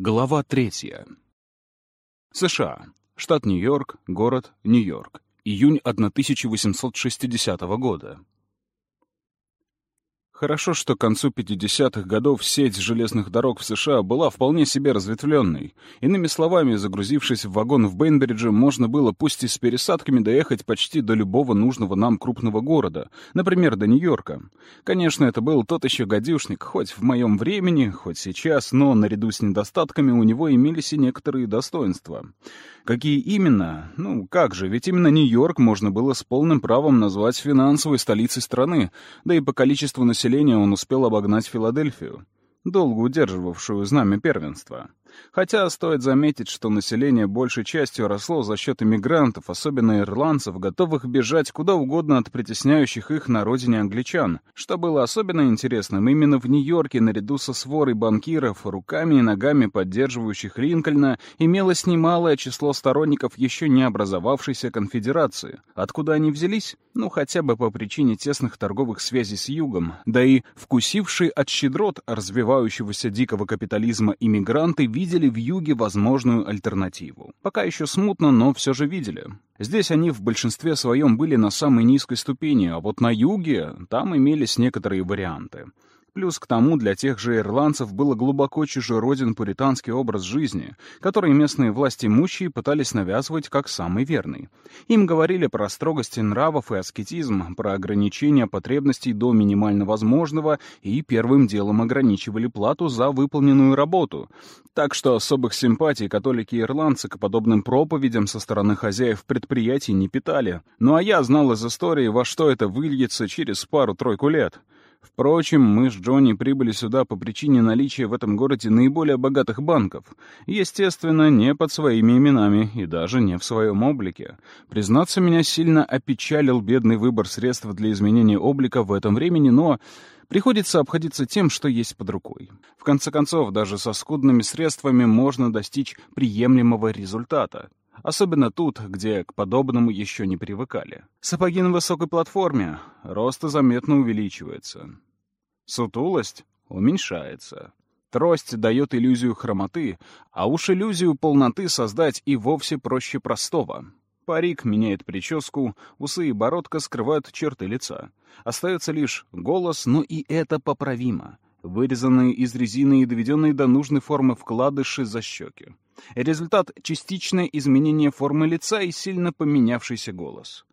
Глава третья. США. Штат Нью-Йорк. Город Нью-Йорк. Июнь 1860 года. Хорошо, что к концу 50-х годов сеть железных дорог в США была вполне себе разветвленной. Иными словами, загрузившись в вагон в Бейнбридже, можно было пусть и с пересадками доехать почти до любого нужного нам крупного города, например, до Нью-Йорка. Конечно, это был тот еще гадюшник, хоть в моем времени, хоть сейчас, но наряду с недостатками у него имелись и некоторые достоинства. Какие именно? Ну, как же, ведь именно Нью-Йорк можно было с полным правом назвать финансовой столицей страны, да и по количеству населения он успел обогнать Филадельфию долго удерживавшую знамя первенства. Хотя стоит заметить, что население большей частью росло за счет иммигрантов, особенно ирландцев, готовых бежать куда угодно от притесняющих их на родине англичан, что было особенно интересным именно в Нью-Йорке наряду со сворой банкиров, руками и ногами поддерживающих Линкольна, имелось немалое число сторонников еще не образовавшейся конфедерации. Откуда они взялись? Ну, хотя бы по причине тесных торговых связей с Югом, да и вкусившие от щедрот развивающегося дикого капитализма иммигранты видели в Юге возможную альтернативу. Пока еще смутно, но все же видели. Здесь они в большинстве своем были на самой низкой ступени, а вот на Юге там имелись некоторые варианты. Плюс к тому для тех же ирландцев было глубоко чужероден пуританский образ жизни, который местные власти имущие пытались навязывать как самый верный. Им говорили про строгости нравов и аскетизм, про ограничение потребностей до минимально возможного и первым делом ограничивали плату за выполненную работу. Так что особых симпатий католики и ирландцы к подобным проповедям со стороны хозяев предприятий не питали. Ну а я знал из истории, во что это выльется через пару-тройку лет. Впрочем, мы с Джонни прибыли сюда по причине наличия в этом городе наиболее богатых банков. Естественно, не под своими именами и даже не в своем облике. Признаться, меня сильно опечалил бедный выбор средств для изменения облика в этом времени, но приходится обходиться тем, что есть под рукой. В конце концов, даже со скудными средствами можно достичь приемлемого результата. Особенно тут, где к подобному еще не привыкали. Сапоги на высокой платформе, рост заметно увеличивается. Сутулость уменьшается. Трость дает иллюзию хромоты, а уж иллюзию полноты создать и вовсе проще простого. Парик меняет прическу, усы и бородка скрывают черты лица. Остается лишь голос, но и это поправимо. Вырезанные из резины и доведенные до нужной формы вкладыши за щеки. Результат — частичное изменение формы лица и сильно поменявшийся голос.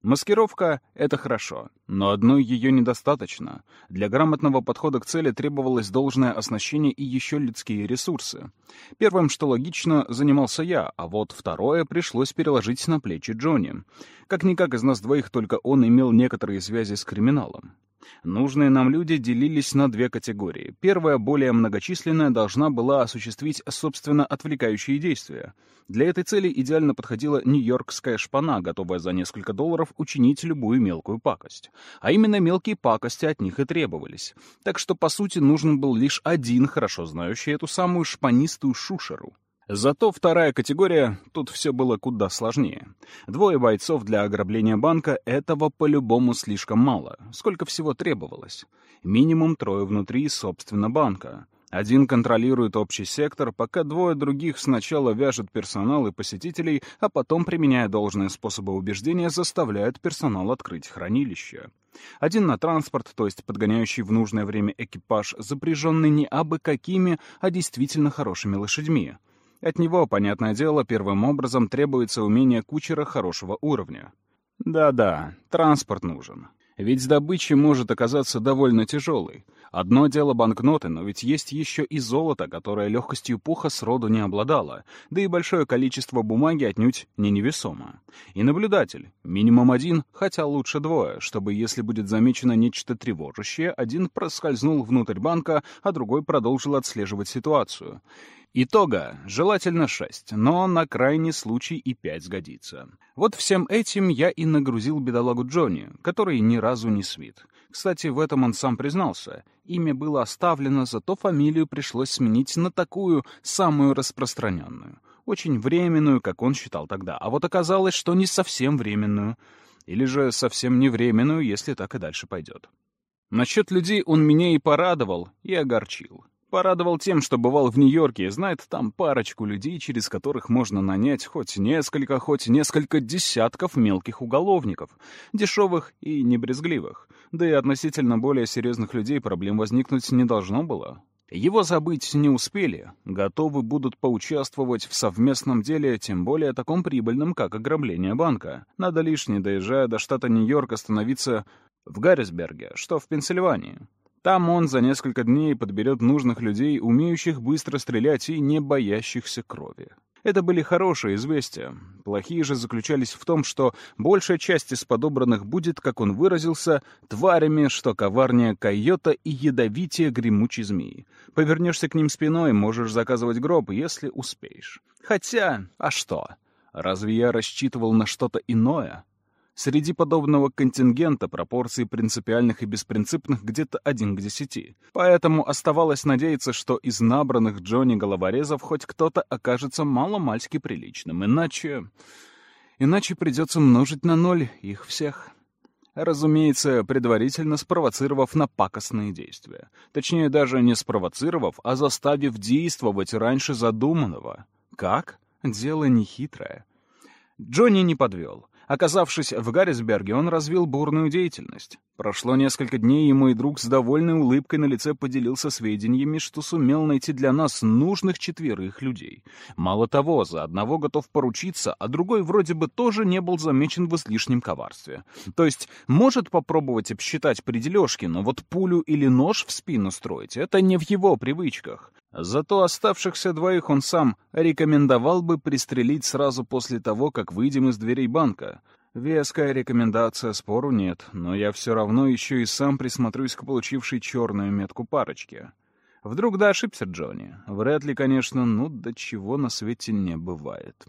Маскировка — это хорошо, но одной ее недостаточно. Для грамотного подхода к цели требовалось должное оснащение и еще людские ресурсы. Первым, что логично, занимался я, а вот второе пришлось переложить на плечи Джонни. Как-никак из нас двоих только он имел некоторые связи с криминалом. Нужные нам люди делились на две категории. Первая, более многочисленная, должна была осуществить, собственно, отвлекающие действия. Для этой цели идеально подходила нью-йоркская шпана, готовая за несколько долларов учинить любую мелкую пакость. А именно мелкие пакости от них и требовались. Так что, по сути, нужен был лишь один, хорошо знающий эту самую шпанистую шушеру. Зато вторая категория, тут все было куда сложнее. Двое бойцов для ограбления банка — этого по-любому слишком мало. Сколько всего требовалось? Минимум трое внутри, собственно, банка. Один контролирует общий сектор, пока двое других сначала вяжут персонал и посетителей, а потом, применяя должные способы убеждения, заставляют персонал открыть хранилище. Один на транспорт, то есть подгоняющий в нужное время экипаж, запряженный не абы какими, а действительно хорошими лошадьми. От него, понятное дело, первым образом требуется умение кучера хорошего уровня. Да-да, транспорт нужен. Ведь добыча может оказаться довольно тяжелой. Одно дело банкноты, но ведь есть еще и золото, которое легкостью пуха сроду не обладало, да и большое количество бумаги отнюдь не невесомо. И наблюдатель, минимум один, хотя лучше двое, чтобы, если будет замечено нечто тревожащее, один проскользнул внутрь банка, а другой продолжил отслеживать ситуацию. Итога желательно 6, но на крайний случай и 5 сгодится. Вот всем этим я и нагрузил бедолагу Джонни, который ни разу не свит. Кстати, в этом он сам признался. Имя было оставлено, зато фамилию пришлось сменить на такую, самую распространенную. Очень временную, как он считал тогда. А вот оказалось, что не совсем временную. Или же совсем не временную, если так и дальше пойдет. Насчет людей он меня и порадовал, и огорчил. Порадовал тем, что бывал в Нью-Йорке и знает там парочку людей, через которых можно нанять хоть несколько, хоть несколько десятков мелких уголовников, дешевых и небрезгливых. Да и относительно более серьезных людей проблем возникнуть не должно было. Его забыть не успели, готовы будут поучаствовать в совместном деле, тем более таком прибыльном, как ограбление банка. Надо лишь, не доезжая до штата Нью-Йорк, остановиться в Гаррисберге, что в Пенсильвании. Там он за несколько дней подберет нужных людей, умеющих быстро стрелять и не боящихся крови. Это были хорошие известия. Плохие же заключались в том, что большая часть из подобранных будет, как он выразился, тварями, что коварнее койота и ядовитее гремучей змеи. Повернешься к ним спиной, можешь заказывать гроб, если успеешь. Хотя, а что? Разве я рассчитывал на что-то иное? Среди подобного контингента пропорции принципиальных и беспринципных где-то один к десяти. Поэтому оставалось надеяться, что из набранных Джонни головорезов хоть кто-то окажется мало-мальски приличным. Иначе... Иначе придется множить на ноль их всех. Разумеется, предварительно спровоцировав на пакостные действия. Точнее, даже не спровоцировав, а заставив действовать раньше задуманного. Как? Дело нехитрое. Джонни не подвел. Оказавшись в Гаррисберге, он развил бурную деятельность. Прошло несколько дней, и мой друг с довольной улыбкой на лице поделился сведениями, что сумел найти для нас нужных четверых людей. Мало того, за одного готов поручиться, а другой вроде бы тоже не был замечен в излишнем коварстве. То есть может попробовать обсчитать при дележке, но вот пулю или нож в спину строить — это не в его привычках. Зато оставшихся двоих он сам рекомендовал бы пристрелить сразу после того, как выйдем из дверей банка. Веская рекомендация, спору нет, но я все равно еще и сам присмотрюсь к получившей черную метку парочке. Вдруг да ошибся Джонни. Вряд ли, конечно, ну до чего на свете не бывает.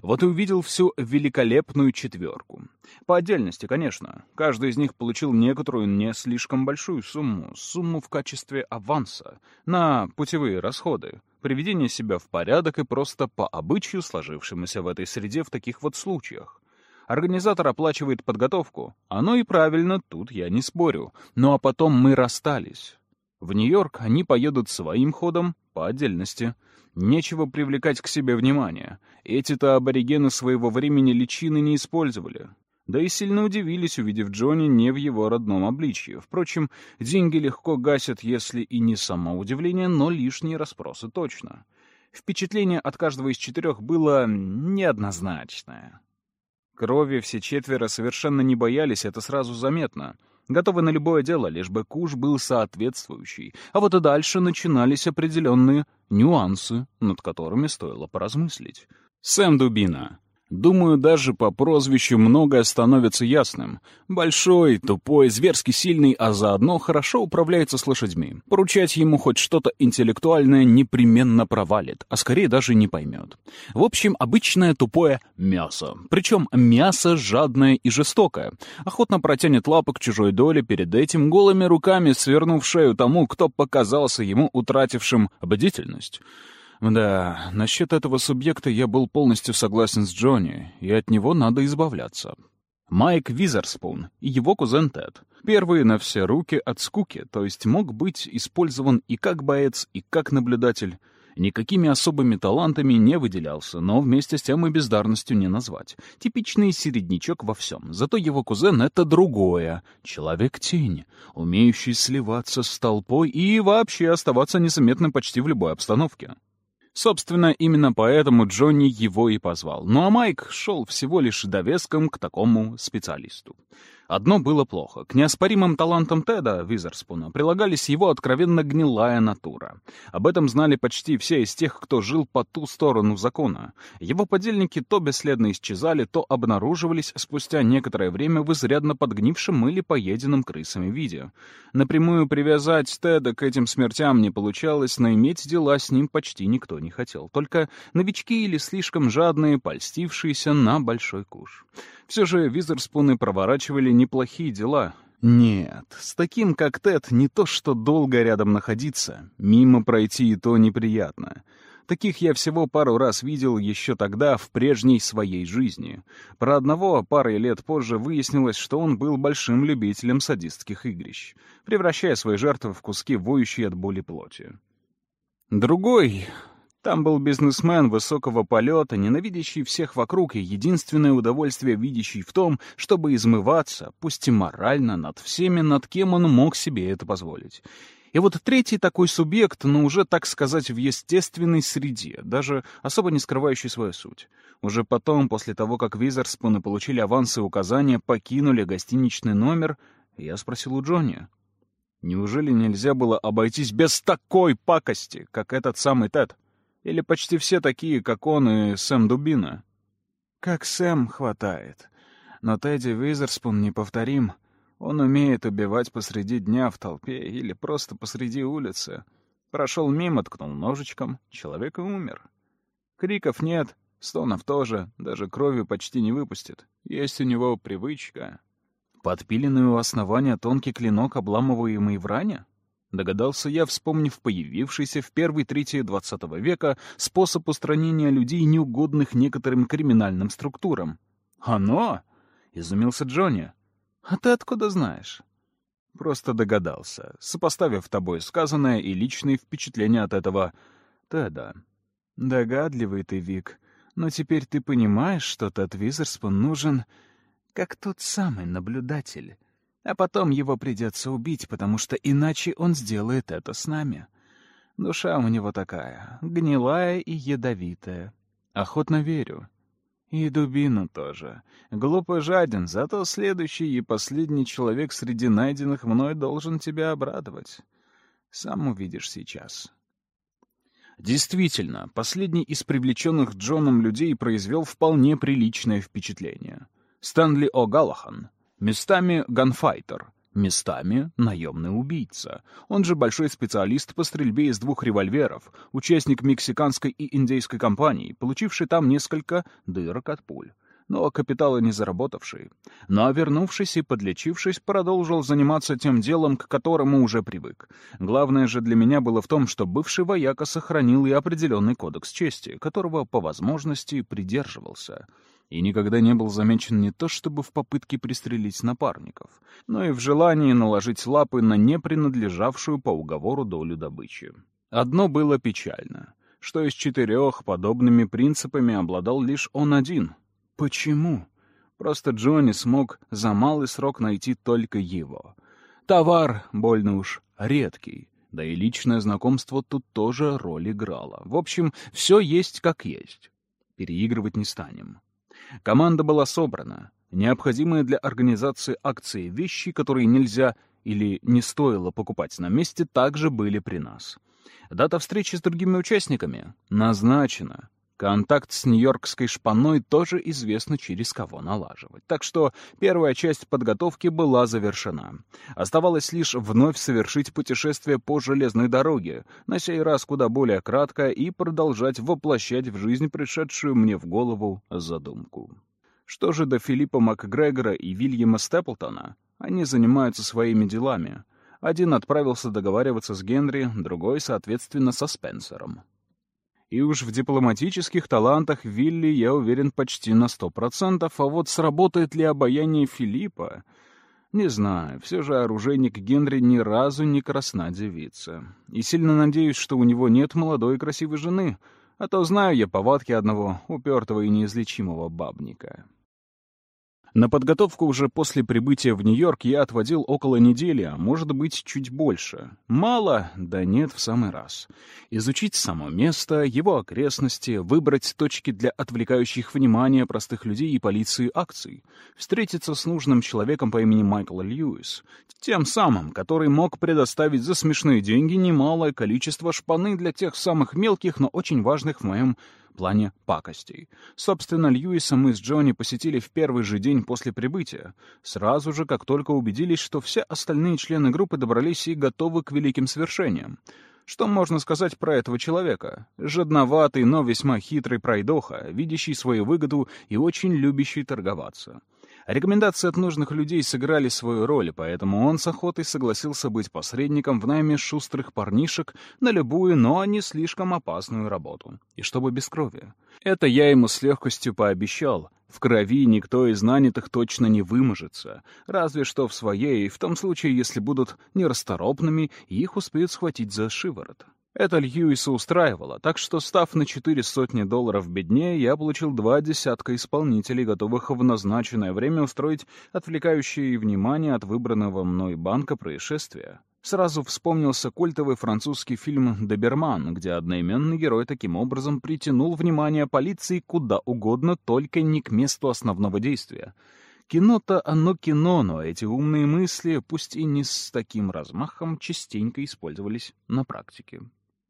Вот и увидел всю великолепную четверку. По отдельности, конечно. Каждый из них получил некоторую не слишком большую сумму. Сумму в качестве аванса. На путевые расходы. Приведение себя в порядок и просто по обычаю, сложившемуся в этой среде в таких вот случаях. Организатор оплачивает подготовку. Оно и правильно, тут я не спорю. Ну а потом мы расстались. В Нью-Йорк они поедут своим ходом, по отдельности. Нечего привлекать к себе внимание. Эти-то аборигены своего времени личины не использовали. Да и сильно удивились, увидев Джонни не в его родном обличье. Впрочем, деньги легко гасят, если и не само удивление, но лишние расспросы точно. Впечатление от каждого из четырех было неоднозначное. Крови все четверо совершенно не боялись, это сразу заметно — готовы на любое дело, лишь бы куш был соответствующий. А вот и дальше начинались определенные нюансы, над которыми стоило поразмыслить. Сэм Дубина. Думаю, даже по прозвищу многое становится ясным. Большой, тупой, зверски сильный, а заодно хорошо управляется с лошадьми. Поручать ему хоть что-то интеллектуальное непременно провалит, а скорее даже не поймет. В общем, обычное тупое мясо. Причем мясо жадное и жестокое. Охотно протянет лапы к чужой доле, перед этим голыми руками свернув шею тому, кто показался ему утратившим бдительность. Да, насчет этого субъекта я был полностью согласен с Джонни, и от него надо избавляться. Майк Визерспун и его кузен Тед. Первый на все руки от скуки, то есть мог быть использован и как боец, и как наблюдатель. Никакими особыми талантами не выделялся, но вместе с тем и бездарностью не назвать. Типичный середнячок во всем. Зато его кузен — это другое. Человек-тень, умеющий сливаться с толпой и вообще оставаться незаметным почти в любой обстановке. Собственно, именно поэтому Джонни его и позвал. Ну а Майк шел всего лишь довеском к такому специалисту. Одно было плохо. К неоспоримым талантам Теда Визерспуна прилагались его откровенно гнилая натура. Об этом знали почти все из тех, кто жил по ту сторону закона. Его подельники то бесследно исчезали, то обнаруживались спустя некоторое время в изрядно подгнившем или поеденном крысами виде. Напрямую привязать Теда к этим смертям не получалось, но иметь дела с ним почти никто не хотел. Только новички или слишком жадные, польстившиеся на большой куш. Все же Визерспуны проворачивали неплохие дела. Нет, с таким, как Тед, не то что долго рядом находиться, мимо пройти и то неприятно. Таких я всего пару раз видел еще тогда, в прежней своей жизни. Про одного парой лет позже выяснилось, что он был большим любителем садистских игрищ, превращая свои жертвы в куски воющей от боли плоти. Другой там был бизнесмен высокого полета, ненавидящий всех вокруг и единственное удовольствие видящий в том, чтобы измываться, пусть и морально, над всеми, над кем он мог себе это позволить. И вот третий такой субъект, но уже, так сказать, в естественной среде, даже особо не скрывающий свою суть. Уже потом, после того, как Визерспуны получили авансы и указания, покинули гостиничный номер, я спросил у Джонни. Неужели нельзя было обойтись без такой пакости, как этот самый Тед? Или почти все такие, как он и Сэм Дубина? Как Сэм хватает. Но Тедди Визерспун неповторим. Он умеет убивать посреди дня в толпе или просто посреди улицы. Прошел мимо, ткнул ножичком, человек и умер. Криков нет, стонов тоже, даже крови почти не выпустит. Есть у него привычка. Подпиленный у основания тонкий клинок, обламываемый в ране? Догадался я, вспомнив появившийся в первой трети двадцатого века способ устранения людей, неугодных некоторым криминальным структурам. «Оно?» — изумился Джонни. «А ты откуда знаешь?» Просто догадался, сопоставив тобой сказанное и личные впечатления от этого Теда. Догадливый ты, Вик, но теперь ты понимаешь, что Тед Визерспун нужен как тот самый наблюдатель, а потом его придется убить, потому что иначе он сделает это с нами. Душа у него такая, гнилая и ядовитая. Охотно верю. И дубину тоже. Глупо жаден, зато следующий и последний человек среди найденных мной должен тебя обрадовать. Сам увидишь сейчас. Действительно, последний из привлеченных Джоном людей произвел вполне приличное впечатление. Стэнли О'Галлахан — Местами ганфайтер, местами наемный убийца. Он же большой специалист по стрельбе из двух револьверов, участник мексиканской и индейской компаний, получивший там несколько дырок от пуль но капитала не заработавший. Но, вернувшись и подлечившись, продолжил заниматься тем делом, к которому уже привык. Главное же для меня было в том, что бывший вояка сохранил и определенный кодекс чести, которого, по возможности, придерживался — и никогда не был замечен не то чтобы в попытке пристрелить напарников, но и в желании наложить лапы на не принадлежавшую по уговору долю добычи. Одно было печально, что из четырех подобными принципами обладал лишь он один. Почему? Просто Джонни смог за малый срок найти только его. Товар, больно уж, редкий. Да и личное знакомство тут тоже роль играло. В общем, все есть как есть. Переигрывать не станем. Команда была собрана. Необходимые для организации акции вещи, которые нельзя или не стоило покупать на месте, также были при нас. Дата встречи с другими участниками назначена. Контакт с нью-йоркской шпаной тоже известно, через кого налаживать. Так что первая часть подготовки была завершена. Оставалось лишь вновь совершить путешествие по железной дороге, на сей раз куда более кратко, и продолжать воплощать в жизнь пришедшую мне в голову задумку. Что же до Филиппа МакГрегора и Вильяма Степлтона? Они занимаются своими делами. Один отправился договариваться с Генри, другой, соответственно, со Спенсером. И уж в дипломатических талантах Вилли я уверен почти на сто процентов, а вот сработает ли обаяние Филиппа... Не знаю, все же оружейник Генри ни разу не красна девица. И сильно надеюсь, что у него нет молодой и красивой жены, а то знаю я повадки одного упертого и неизлечимого бабника. На подготовку уже после прибытия в Нью-Йорк я отводил около недели, а может быть, чуть больше. Мало? Да нет, в самый раз. Изучить само место, его окрестности, выбрать точки для отвлекающих внимание простых людей и полиции акций, встретиться с нужным человеком по имени Майкл Льюис, тем самым, который мог предоставить за смешные деньги немалое количество шпаны для тех самых мелких, но очень важных в моем плане пакостей. Собственно, Льюиса мы с Джонни посетили в первый же день после прибытия, сразу же, как только убедились, что все остальные члены группы добрались и готовы к великим свершениям. Что можно сказать про этого человека? Жадноватый, но весьма хитрый пройдоха, видящий свою выгоду и очень любящий торговаться. Рекомендации от нужных людей сыграли свою роль, поэтому он с охотой согласился быть посредником в найме шустрых парнишек на любую, но не слишком опасную работу. И чтобы без крови. Это я ему с легкостью пообещал. В крови никто из нанятых точно не выможется, разве что в своей, в том случае, если будут нерасторопными их успеют схватить за шиворот. Это Льюиса устраивало, так что, став на четыре сотни долларов беднее, я получил два десятка исполнителей, готовых в назначенное время устроить отвлекающее внимание от выбранного мной банка происшествия. Сразу вспомнился культовый французский фильм «Доберман», где одноименный герой таким образом притянул внимание полиции куда угодно, только не к месту основного действия. Кино-то оно кино, но эти умные мысли, пусть и не с таким размахом, частенько использовались на практике.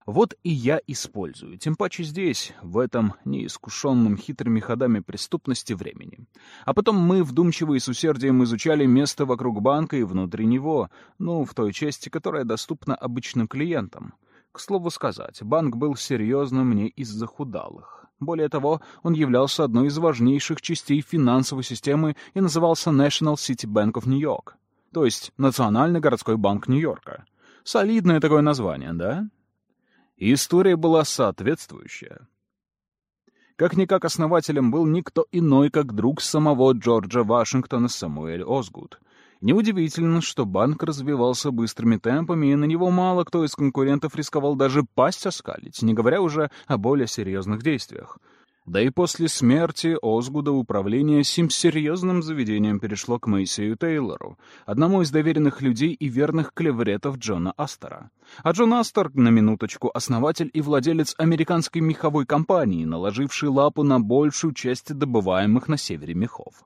Вот и я использую, тем паче здесь, в этом неискушенном хитрыми ходами преступности времени. А потом мы вдумчиво и с усердием изучали место вокруг банка и внутри него, ну, в той части, которая доступна обычным клиентам. К слову сказать, банк был серьезным не из-за худалых. Более того, он являлся одной из важнейших частей финансовой системы и назывался National City Bank of New York, то есть Национальный городской банк Нью-Йорка. Солидное такое название, да? И история была соответствующая. Как-никак основателем был никто иной, как друг самого Джорджа Вашингтона Самуэль Озгуд. Неудивительно, что банк развивался быстрыми темпами, и на него мало кто из конкурентов рисковал даже пасть оскалить, не говоря уже о более серьезных действиях — да и после смерти Озгуда управление сим серьезным заведением перешло к Мэйсию Тейлору, одному из доверенных людей и верных клевретов Джона Астера. А Джон Астер, на минуточку, основатель и владелец американской меховой компании, наложивший лапу на большую часть добываемых на севере мехов.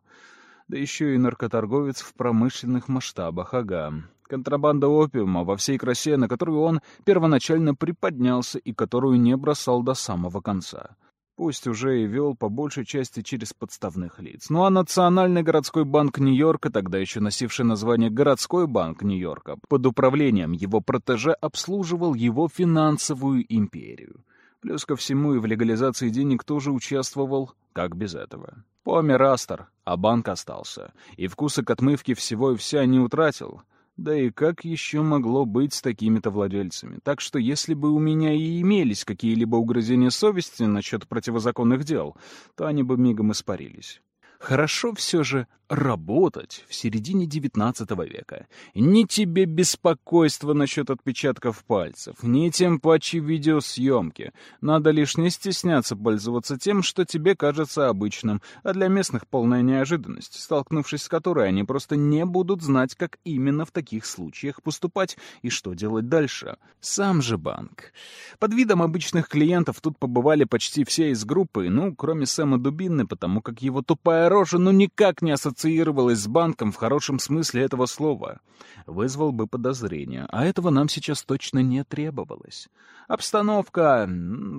Да еще и наркоторговец в промышленных масштабах, ага. Контрабанда опиума во всей красе, на которую он первоначально приподнялся и которую не бросал до самого конца. Пусть уже и вел по большей части через подставных лиц. Ну а Национальный городской банк Нью-Йорка, тогда еще носивший название Городской банк Нью-Йорка, под управлением его протеже обслуживал его финансовую империю. Плюс ко всему и в легализации денег тоже участвовал, как без этого. Помер Астер, а банк остался. И вкуса к отмывке всего и вся не утратил — да и как еще могло быть с такими-то владельцами? Так что если бы у меня и имелись какие-либо угрызения совести насчет противозаконных дел, то они бы мигом испарились. Хорошо все же работать в середине XIX века. Ни тебе беспокойства насчет отпечатков пальцев, ни тем паче видеосъемки. Надо лишь не стесняться пользоваться тем, что тебе кажется обычным, а для местных полная неожиданность, столкнувшись с которой они просто не будут знать, как именно в таких случаях поступать и что делать дальше. Сам же банк. Под видом обычных клиентов тут побывали почти все из группы, ну, кроме Сэма Дубины, потому как его тупая рожа ну никак не ассоциировалась с банком в хорошем смысле этого слова. Вызвал бы подозрение, а этого нам сейчас точно не требовалось. Обстановка...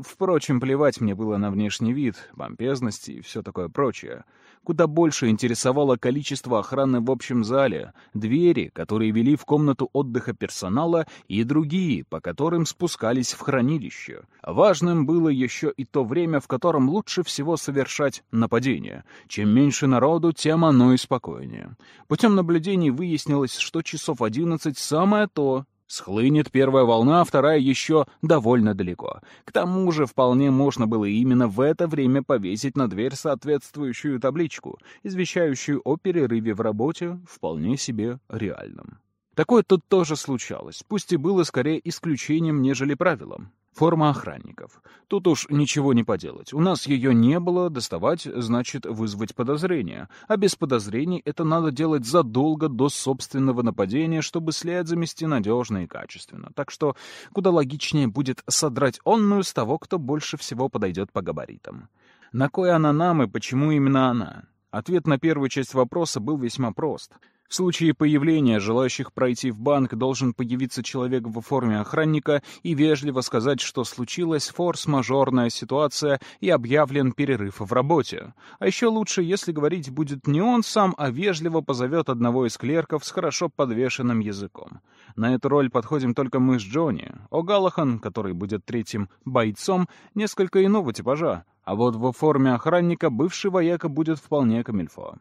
Впрочем, плевать мне было на внешний вид, помпезность и все такое прочее. Куда больше интересовало количество охраны в общем зале, двери, которые вели в комнату отдыха персонала, и другие, по которым спускались в хранилище. Важным было еще и то время, в котором лучше всего совершать нападение. Чем меньше народу, тем оно и спокойнее. Путем наблюдений выяснилось, что часов одиннадцать самое то, Схлынет первая волна, а вторая еще довольно далеко. К тому же вполне можно было именно в это время повесить на дверь соответствующую табличку, извещающую о перерыве в работе, вполне себе реальном. Такое тут тоже случалось, пусть и было скорее исключением, нежели правилом. Форма охранников. Тут уж ничего не поделать. У нас ее не было, доставать значит вызвать подозрение. А без подозрений это надо делать задолго до собственного нападения, чтобы след замести надежно и качественно. Так что куда логичнее будет содрать онную с того, кто больше всего подойдет по габаритам. На кой она нам и почему именно она? Ответ на первую часть вопроса был весьма прост — в случае появления желающих пройти в банк должен появиться человек в форме охранника и вежливо сказать, что случилась форс-мажорная ситуация и объявлен перерыв в работе. А еще лучше, если говорить будет не он сам, а вежливо позовет одного из клерков с хорошо подвешенным языком. На эту роль подходим только мы с Джонни. О'Галлахан, который будет третьим бойцом, несколько иного типажа. А вот во форме охранника бывший вояка будет вполне камильфо.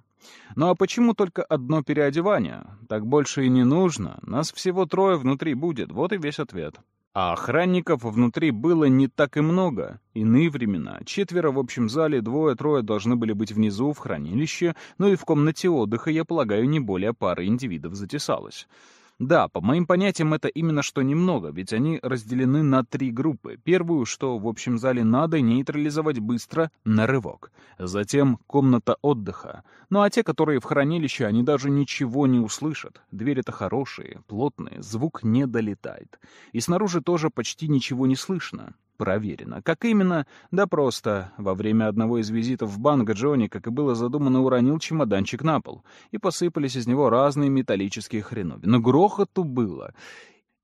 Ну а почему только одно переодевание? Так больше и не нужно. Нас всего трое внутри будет, вот и весь ответ. А охранников внутри было не так и много. Иные времена. Четверо в общем зале, двое-трое должны были быть внизу, в хранилище, ну и в комнате отдыха, я полагаю, не более пары индивидов затесалось. Да, по моим понятиям, это именно что немного, ведь они разделены на три группы. Первую, что в общем зале надо нейтрализовать быстро, на рывок. Затем комната отдыха. Ну а те, которые в хранилище, они даже ничего не услышат. Двери-то хорошие, плотные, звук не долетает. И снаружи тоже почти ничего не слышно. Проверено. Как именно? Да просто. Во время одного из визитов в банк Джонни, как и было задумано, уронил чемоданчик на пол, и посыпались из него разные металлические хреновины. Но грохоту было.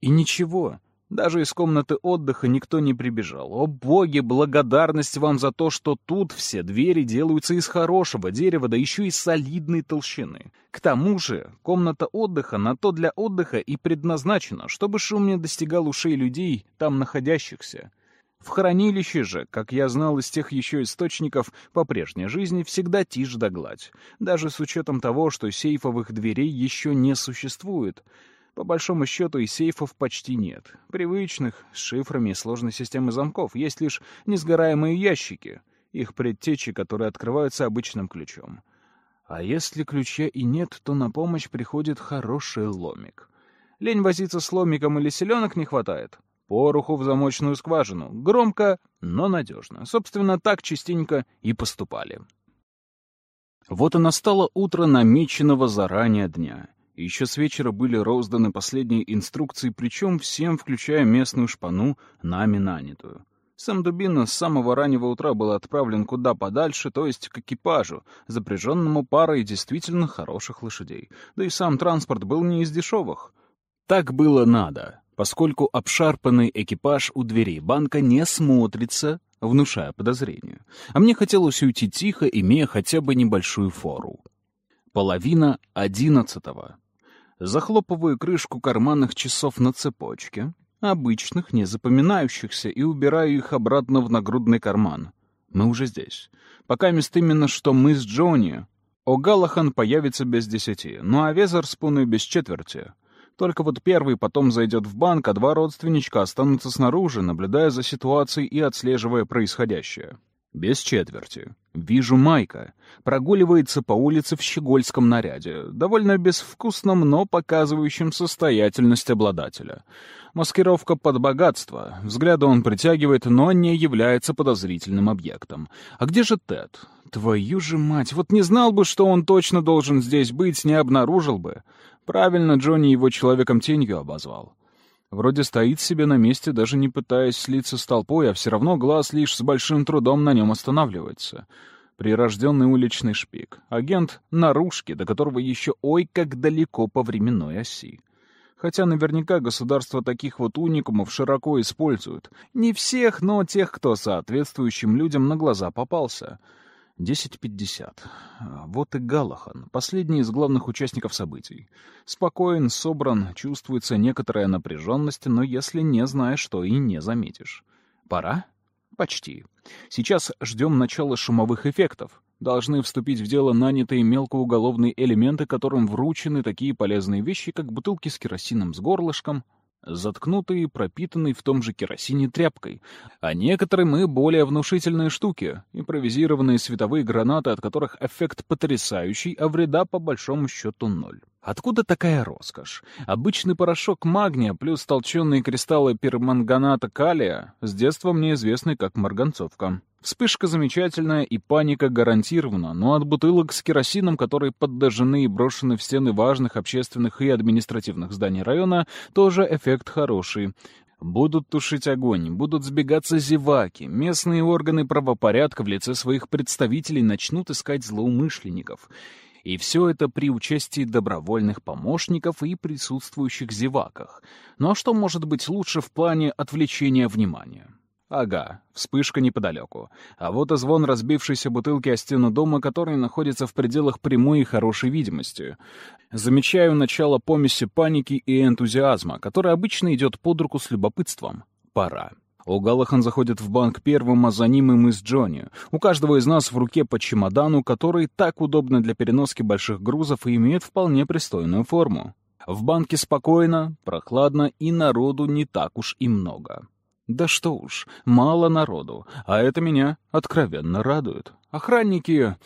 И ничего. Даже из комнаты отдыха никто не прибежал. О боги, благодарность вам за то, что тут все двери делаются из хорошего дерева, да еще и солидной толщины. К тому же, комната отдыха на то для отдыха и предназначена, чтобы шум не достигал ушей людей, там находящихся. В хранилище же, как я знал из тех еще источников по прежней жизни, всегда тишь да гладь, даже с учетом того, что сейфовых дверей еще не существует. По большому счету и сейфов почти нет. Привычных, с шифрами и сложной системой замков, есть лишь несгораемые ящики, их предтечи, которые открываются обычным ключом. А если ключа и нет, то на помощь приходит хороший ломик. Лень возиться с ломиком или селенок не хватает — пороху в замочную скважину. Громко, но надежно. Собственно, так частенько и поступали. Вот и настало утро намеченного заранее дня. Еще с вечера были розданы последние инструкции, причем всем, включая местную шпану, нами нанятую. Сам Дубина с самого раннего утра был отправлен куда подальше, то есть к экипажу, запряженному парой действительно хороших лошадей. Да и сам транспорт был не из дешевых. Так было надо поскольку обшарпанный экипаж у дверей банка не смотрится, внушая подозрение. А мне хотелось уйти тихо, имея хотя бы небольшую фору. Половина одиннадцатого. Захлопываю крышку карманных часов на цепочке, обычных, не запоминающихся, и убираю их обратно в нагрудный карман. Мы уже здесь. Пока мест именно, что мы с Джонни. О'Галлахан появится без десяти, ну а Везерспун и без четверти. Только вот первый потом зайдет в банк, а два родственничка останутся снаружи, наблюдая за ситуацией и отслеживая происходящее. Без четверти. Вижу Майка. Прогуливается по улице в щегольском наряде, довольно безвкусном, но показывающем состоятельность обладателя. Маскировка под богатство. Взгляда он притягивает, но не является подозрительным объектом. А где же Тед? Твою же мать, вот не знал бы, что он точно должен здесь быть, не обнаружил бы. Правильно Джонни его человеком-тенью обозвал. Вроде стоит себе на месте, даже не пытаясь слиться с толпой, а все равно глаз лишь с большим трудом на нем останавливается. Прирожденный уличный шпик. Агент наружки, до которого еще ой как далеко по временной оси. Хотя наверняка государство таких вот уникумов широко используют. Не всех, но тех, кто соответствующим людям на глаза попался — 10.50. Вот и Галахан, последний из главных участников событий. Спокоен, собран, чувствуется некоторая напряженность, но если не знаешь, то и не заметишь. Пора? Почти. Сейчас ждем начала шумовых эффектов. Должны вступить в дело нанятые мелкоуголовные элементы, которым вручены такие полезные вещи, как бутылки с керосином с горлышком, заткнутые, пропитанные в том же керосине тряпкой, а некоторые мы более внушительные штуки, импровизированные световые гранаты, от которых эффект потрясающий, а вреда по большому счету ноль. Откуда такая роскошь? Обычный порошок магния плюс толченые кристаллы перманганата калия с детства мне известны как марганцовка. Вспышка замечательная и паника гарантирована, но от бутылок с керосином, которые поддажены и брошены в стены важных общественных и административных зданий района, тоже эффект хороший. Будут тушить огонь, будут сбегаться зеваки, местные органы правопорядка в лице своих представителей начнут искать злоумышленников. И все это при участии добровольных помощников и присутствующих зеваках. Ну а что может быть лучше в плане отвлечения внимания? Ага, вспышка неподалеку. А вот и звон разбившейся бутылки о стену дома, который находится в пределах прямой и хорошей видимости. Замечаю начало помеси паники и энтузиазма, который обычно идет под руку с любопытством. Пора. О'Галлахан заходит в банк первым, а за ним и мы с Джонни. У каждого из нас в руке по чемодану, который так удобно для переноски больших грузов и имеет вполне пристойную форму. В банке спокойно, прохладно и народу не так уж и много. Да что уж, мало народу, а это меня откровенно радует. Охранники...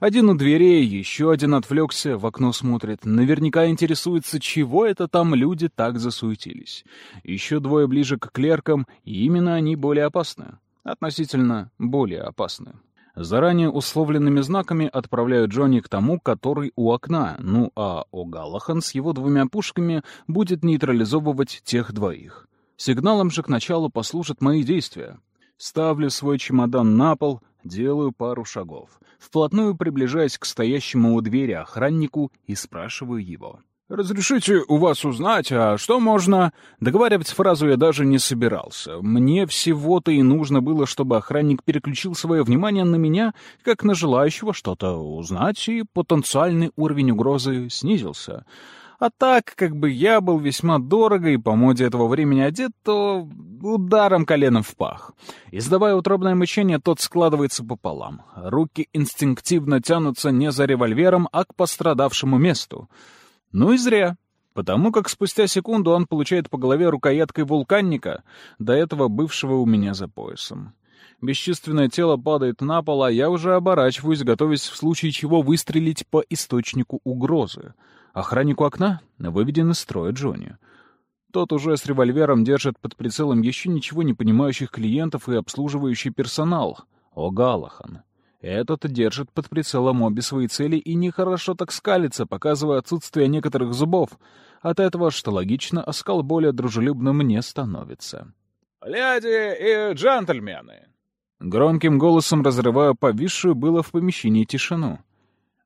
Один у дверей, еще один отвлекся, в окно смотрит. Наверняка интересуется, чего это там люди так засуетились. Еще двое ближе к клеркам, и именно они более опасны. Относительно более опасны. Заранее условленными знаками отправляю Джонни к тому, который у окна, ну а О'Галлахан с его двумя пушками будет нейтрализовывать тех двоих. Сигналом же к началу послужат мои действия. Ставлю свой чемодан на пол, делаю пару шагов, вплотную приближаясь к стоящему у двери охраннику и спрашиваю его. «Разрешите у вас узнать, а что можно...» Договаривать фразу я даже не собирался. Мне всего-то и нужно было, чтобы охранник переключил свое внимание на меня, как на желающего что-то узнать, и потенциальный уровень угрозы снизился. А так, как бы я был весьма дорого и по моде этого времени одет, то ударом коленом в пах. Издавая утробное мычание, тот складывается пополам. Руки инстинктивно тянутся не за револьвером, а к пострадавшему месту. Ну и зря, потому как спустя секунду он получает по голове рукояткой вулканника, до этого бывшего у меня за поясом. Бесчувственное тело падает на пол, а я уже оборачиваюсь, готовясь в случае чего выстрелить по источнику угрозы. Охраннику окна выведен из строя Джонни. Тот уже с револьвером держит под прицелом еще ничего не понимающих клиентов и обслуживающий персонал. О, Галахан. Этот держит под прицелом обе свои цели и нехорошо так скалится, показывая отсутствие некоторых зубов. От этого, что логично, оскал более дружелюбным не становится. «Леди и джентльмены!» Громким голосом разрывая повисшую было в помещении тишину.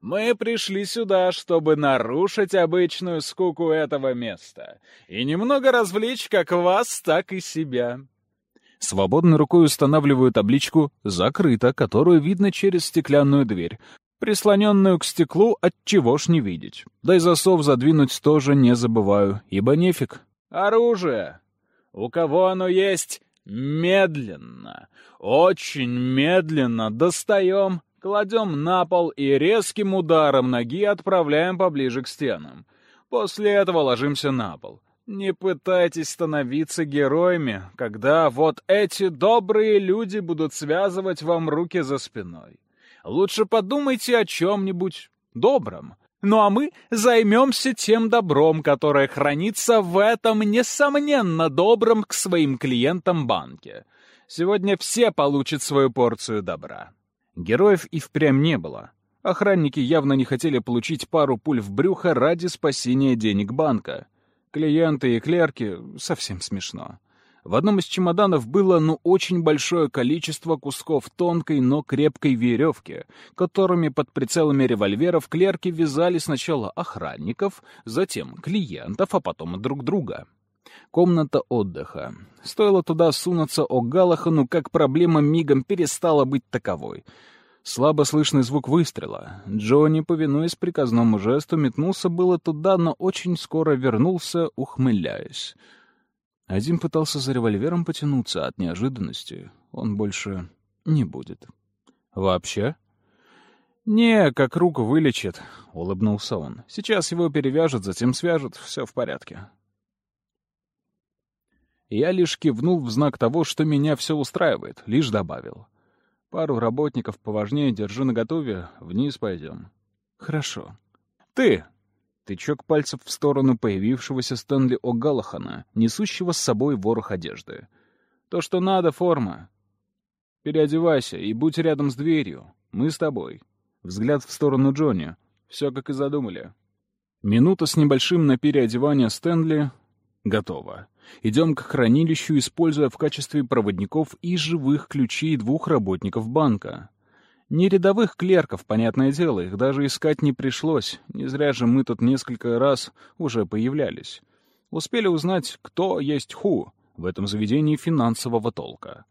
«Мы пришли сюда, чтобы нарушить обычную скуку этого места и немного развлечь как вас, так и себя. Свободной рукой устанавливаю табличку «Закрыто», которую видно через стеклянную дверь, прислоненную к стеклу, от чего ж не видеть. Да и засов задвинуть тоже не забываю, ибо нефиг. «Оружие! У кого оно есть? Медленно, очень медленно достаем, кладем на пол и резким ударом ноги отправляем поближе к стенам. После этого ложимся на пол. Не пытайтесь становиться героями, когда вот эти добрые люди будут связывать вам руки за спиной. Лучше подумайте о чем-нибудь добром. Ну а мы займемся тем добром, которое хранится в этом, несомненно, добром к своим клиентам банке. Сегодня все получат свою порцию добра. Героев и впрямь не было. Охранники явно не хотели получить пару пуль в брюхо ради спасения денег банка. Клиенты и клерки — совсем смешно. В одном из чемоданов было, ну, очень большое количество кусков тонкой, но крепкой веревки, которыми под прицелами револьверов клерки вязали сначала охранников, затем клиентов, а потом друг друга. Комната отдыха. Стоило туда сунуться о Галахану, как проблема мигом перестала быть таковой — Слабо слышный звук выстрела. Джонни, повинуясь приказному жесту, метнулся было туда, но очень скоро вернулся, ухмыляясь. Один пытался за револьвером потянуться от неожиданности. Он больше не будет. «Вообще?» «Не, как руку вылечит», — улыбнулся он. «Сейчас его перевяжут, затем свяжут. Все в порядке». Я лишь кивнул в знак того, что меня все устраивает, лишь добавил. Пару работников поважнее держи наготове, вниз пойдем. Хорошо. Ты! Тычок пальцев в сторону появившегося Стэнли О'Галлахана, несущего с собой ворох одежды. То, что надо, форма. Переодевайся и будь рядом с дверью. Мы с тобой. Взгляд в сторону Джонни. Все, как и задумали. Минута с небольшим на переодевание Стэнли. Готово. Идем к хранилищу, используя в качестве проводников и живых ключей двух работников банка. Не рядовых клерков, понятное дело, их даже искать не пришлось. Не зря же мы тут несколько раз уже появлялись. Успели узнать, кто есть ху в этом заведении финансового толка.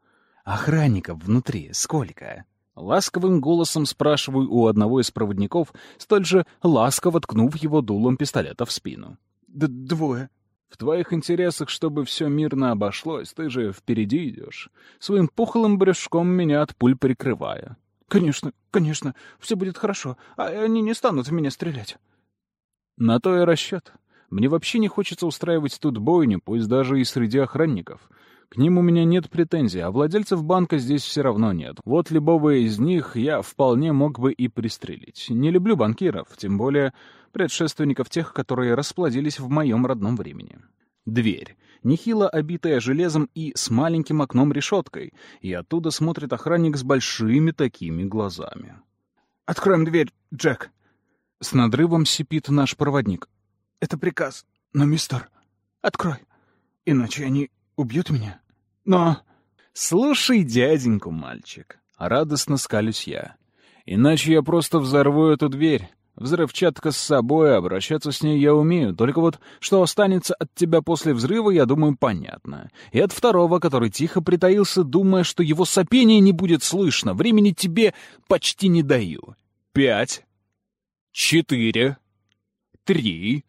«Охранников внутри сколько?» Ласковым голосом спрашиваю у одного из проводников, столь же ласково ткнув его дулом пистолета в спину. Д «Двое», в твоих интересах, чтобы все мирно обошлось, ты же впереди идешь, своим пухлым брюшком меня от пуль прикрывая. Конечно, конечно, все будет хорошо, а они не станут в меня стрелять. На то и расчет. Мне вообще не хочется устраивать тут бойню, пусть даже и среди охранников. К ним у меня нет претензий, а владельцев банка здесь все равно нет. Вот любого из них я вполне мог бы и пристрелить. Не люблю банкиров, тем более предшественников тех, которые расплодились в моем родном времени. Дверь. Нехило обитая железом и с маленьким окном-решеткой, и оттуда смотрит охранник с большими такими глазами. «Откроем дверь, Джек!» С надрывом сипит наш проводник. «Это приказ. Но, мистер, открой, иначе они убьют меня. Но...» «Слушай дяденьку, мальчик!» Радостно скалюсь я. «Иначе я просто взорву эту дверь. Взрывчатка с собой, обращаться с ней я умею, только вот что останется от тебя после взрыва, я думаю, понятно. И от второго, который тихо притаился, думая, что его сопение не будет слышно, времени тебе почти не даю. Пять. Четыре. Три.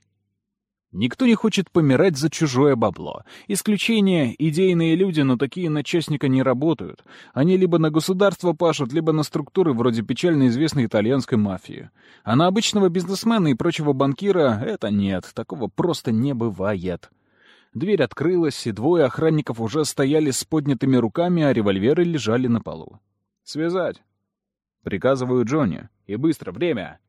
Никто не хочет помирать за чужое бабло. Исключение — идейные люди, но такие на частника не работают. Они либо на государство пашут, либо на структуры вроде печально известной итальянской мафии. А на обычного бизнесмена и прочего банкира это нет, такого просто не бывает. Дверь открылась, и двое охранников уже стояли с поднятыми руками, а револьверы лежали на полу. «Связать!» Приказываю Джонни. «И быстро, время!»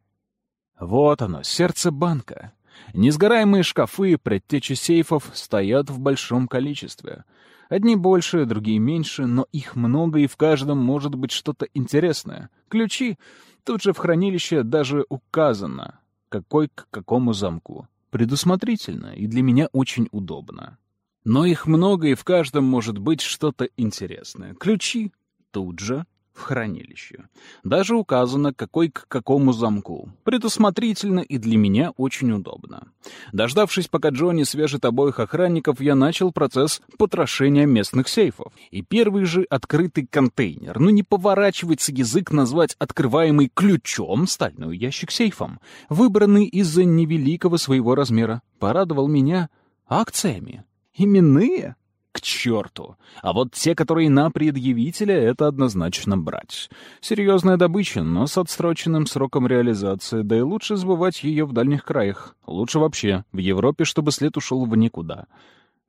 Вот оно, сердце банка. Несгораемые шкафы, предтечи сейфов стоят в большом количестве. Одни больше, другие меньше, но их много, и в каждом может быть что-то интересное. Ключи. Тут же в хранилище даже указано, какой к какому замку. Предусмотрительно и для меня очень удобно. Но их много, и в каждом может быть что-то интересное. Ключи тут же в хранилище. Даже указано, какой к какому замку. Предусмотрительно и для меня очень удобно. Дождавшись, пока Джонни свяжет обоих охранников, я начал процесс потрошения местных сейфов. И первый же открытый контейнер. Ну не поворачивается язык назвать открываемый ключом стальной ящик сейфом, выбранный из-за невеликого своего размера, порадовал меня акциями. Именные? К черту! А вот те, которые на предъявителя, это однозначно брать. Серьезная добыча, но с отсроченным сроком реализации, да и лучше сбывать ее в дальних краях. Лучше вообще, в Европе, чтобы след ушел в никуда.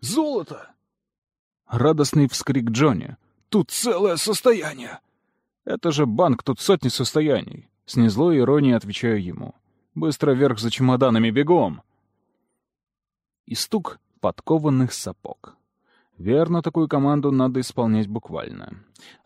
«Золото!» Радостный вскрик Джонни. «Тут целое состояние!» «Это же банк, тут сотни состояний!» С незлой иронией отвечаю ему. «Быстро вверх за чемоданами, бегом!» И стук подкованных сапог. Верно, такую команду надо исполнять буквально.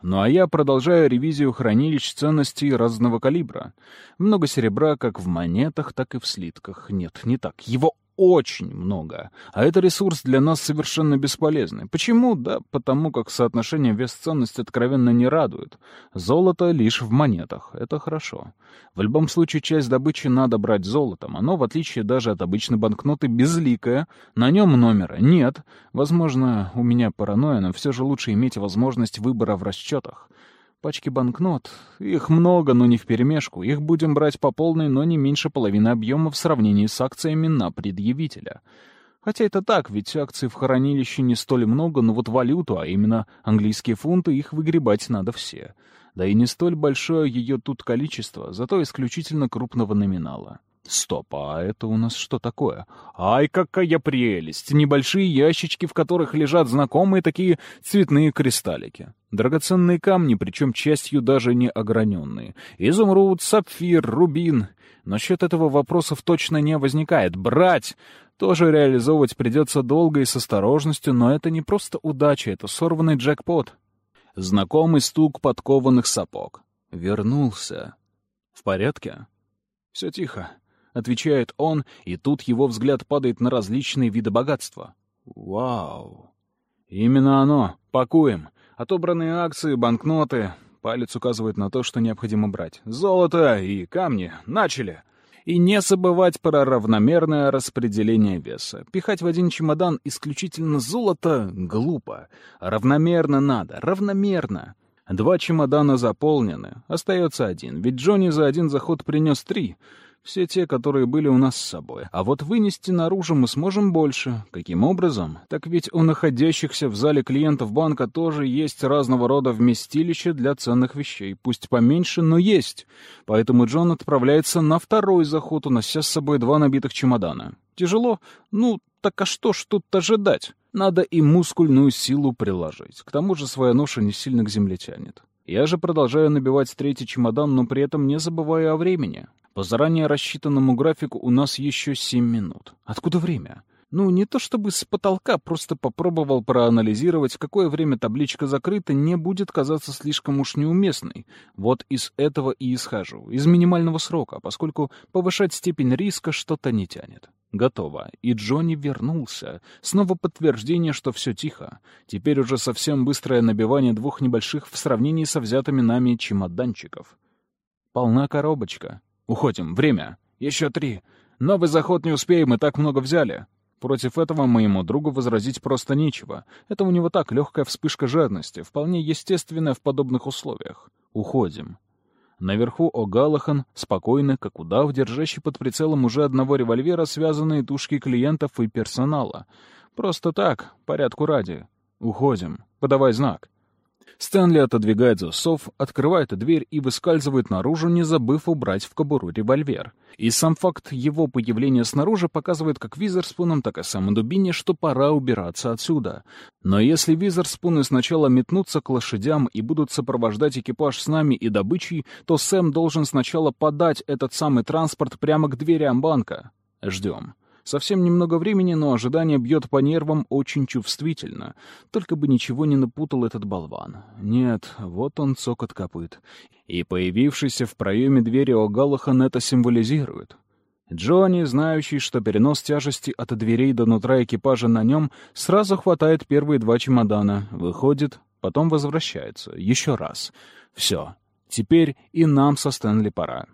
Ну а я продолжаю ревизию хранилищ ценностей разного калибра. Много серебра как в монетах, так и в слитках. Нет, не так. Его очень много. А это ресурс для нас совершенно бесполезный. Почему? Да потому как соотношение вес-ценность откровенно не радует. Золото лишь в монетах. Это хорошо. В любом случае, часть добычи надо брать золотом. Оно, в отличие даже от обычной банкноты, безликое. На нем номера нет. Возможно, у меня паранойя, но все же лучше иметь возможность выбора в расчетах. Пачки банкнот. Их много, но не вперемешку. Их будем брать по полной, но не меньше половины объема в сравнении с акциями на предъявителя. Хотя это так, ведь акций в хранилище не столь много, но вот валюту, а именно английские фунты, их выгребать надо все. Да и не столь большое ее тут количество, зато исключительно крупного номинала. Стоп, а это у нас что такое? Ай, какая прелесть! Небольшие ящички, в которых лежат знакомые такие цветные кристаллики. Драгоценные камни, причем частью даже не ограненные. Изумруд, сапфир, рубин. Насчет этого вопросов точно не возникает. Брать! Тоже реализовывать придется долго и с осторожностью, но это не просто удача, это сорванный джекпот. Знакомый стук подкованных сапог. Вернулся. В порядке? Все тихо. — отвечает он, и тут его взгляд падает на различные виды богатства. «Вау! Именно оно! Пакуем! Отобранные акции, банкноты...» Палец указывает на то, что необходимо брать. «Золото и камни! Начали!» И не забывать про равномерное распределение веса. Пихать в один чемодан исключительно золото — глупо. Равномерно надо, равномерно. Два чемодана заполнены, остается один, ведь Джонни за один заход принес три — все те, которые были у нас с собой. А вот вынести наружу мы сможем больше. Каким образом? Так ведь у находящихся в зале клиентов банка тоже есть разного рода вместилище для ценных вещей. Пусть поменьше, но есть. Поэтому Джон отправляется на второй заход, унося с собой два набитых чемодана. Тяжело? Ну, так а что ж тут ожидать? Надо и мускульную силу приложить. К тому же своя ноша не сильно к земле тянет. Я же продолжаю набивать третий чемодан, но при этом не забываю о времени. По заранее рассчитанному графику у нас еще семь минут. Откуда время? Ну, не то чтобы с потолка, просто попробовал проанализировать, в какое время табличка закрыта, не будет казаться слишком уж неуместной. Вот из этого и исхожу, из минимального срока, поскольку повышать степень риска что-то не тянет. Готово. И Джонни вернулся. Снова подтверждение, что все тихо. Теперь уже совсем быстрое набивание двух небольших в сравнении со взятыми нами чемоданчиков. Полна коробочка. Уходим. Время. Еще три. Новый заход не успеем, мы так много взяли. Против этого моему другу возразить просто нечего. Это у него так, легкая вспышка жадности, вполне естественная в подобных условиях. Уходим. Наверху О'Галлахан, спокойный, как удав, держащий под прицелом уже одного револьвера связанные тушки клиентов и персонала. Просто так, порядку ради. Уходим. Подавай знак. Стэнли отодвигает засов, открывает дверь и выскальзывает наружу, не забыв убрать в кобуру револьвер. И сам факт его появления снаружи показывает как Визерспунам, так и самой Дубине, что пора убираться отсюда. Но если Визерспуны сначала метнутся к лошадям и будут сопровождать экипаж с нами и добычей, то Сэм должен сначала подать этот самый транспорт прямо к дверям банка. Ждем. Совсем немного времени, но ожидание бьет по нервам очень чувствительно. Только бы ничего не напутал этот болван. Нет, вот он цокот копыт. И появившийся в проеме двери О'Галлахан это символизирует. Джонни, знающий, что перенос тяжести от дверей до нутра экипажа на нем, сразу хватает первые два чемодана, выходит, потом возвращается. Еще раз. Все. Теперь и нам со Стэнли пора.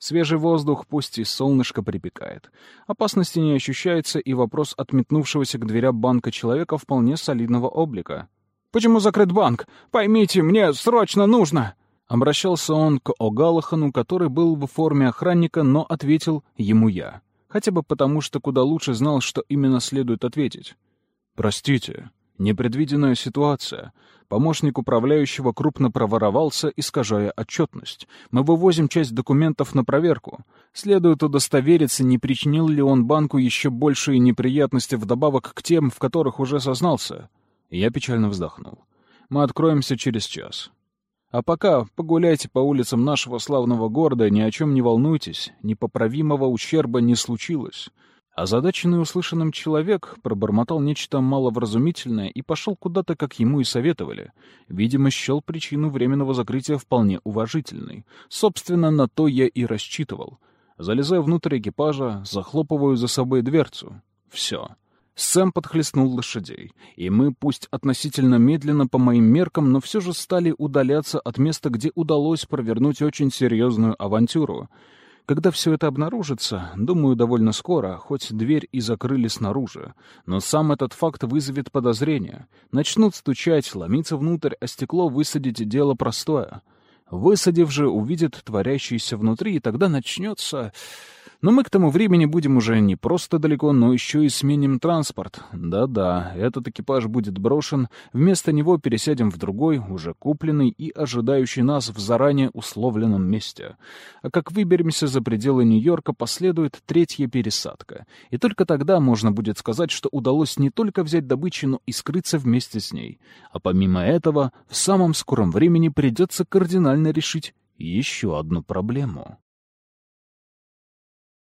Свежий воздух, пусть и солнышко припекает. Опасности не ощущается, и вопрос отметнувшегося к дверям банка человека вполне солидного облика. «Почему закрыт банк? Поймите, мне срочно нужно!» Обращался он к О'Галлахану, который был в форме охранника, но ответил ему я. Хотя бы потому, что куда лучше знал, что именно следует ответить. «Простите, непредвиденная ситуация. Помощник управляющего крупно проворовался, искажая отчетность. Мы вывозим часть документов на проверку. Следует удостовериться, не причинил ли он банку еще большие неприятности вдобавок к тем, в которых уже сознался. Я печально вздохнул. Мы откроемся через час. А пока погуляйте по улицам нашего славного города, ни о чем не волнуйтесь, непоправимого ущерба не случилось. Озадаченный услышанным человек пробормотал нечто маловразумительное и пошел куда-то, как ему и советовали. Видимо, счел причину временного закрытия вполне уважительной. Собственно, на то я и рассчитывал. Залезаю внутрь экипажа, захлопываю за собой дверцу. Все. Сэм подхлестнул лошадей, и мы, пусть относительно медленно по моим меркам, но все же стали удаляться от места, где удалось провернуть очень серьезную авантюру — когда все это обнаружится, думаю, довольно скоро, хоть дверь и закрыли снаружи, но сам этот факт вызовет подозрение. Начнут стучать, ломиться внутрь, а стекло высадить — дело простое. Высадив же, увидят творящееся внутри, и тогда начнется... Но мы к тому времени будем уже не просто далеко, но еще и сменим транспорт. Да-да, этот экипаж будет брошен, вместо него пересядем в другой, уже купленный и ожидающий нас в заранее условленном месте. А как выберемся за пределы Нью-Йорка, последует третья пересадка. И только тогда можно будет сказать, что удалось не только взять добычу, но и скрыться вместе с ней. А помимо этого, в самом скором времени придется кардинально решить еще одну проблему.